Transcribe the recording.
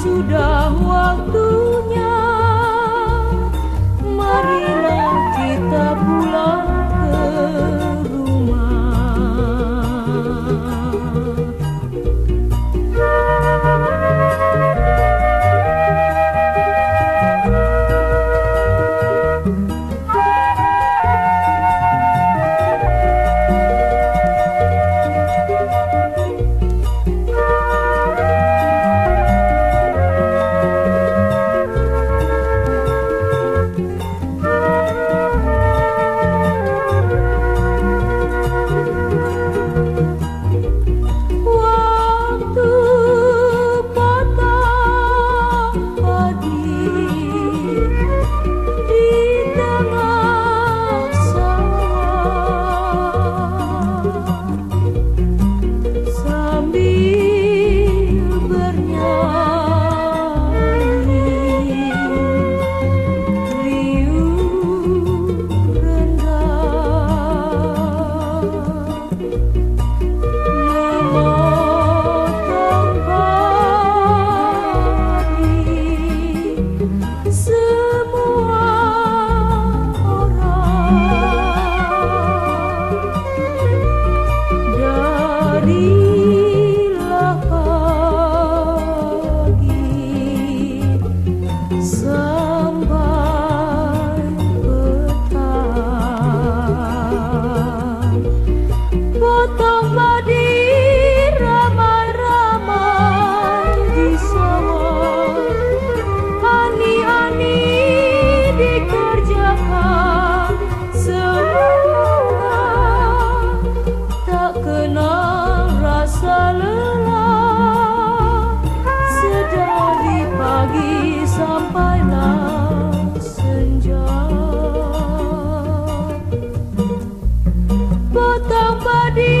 sudah waktunya. potong padi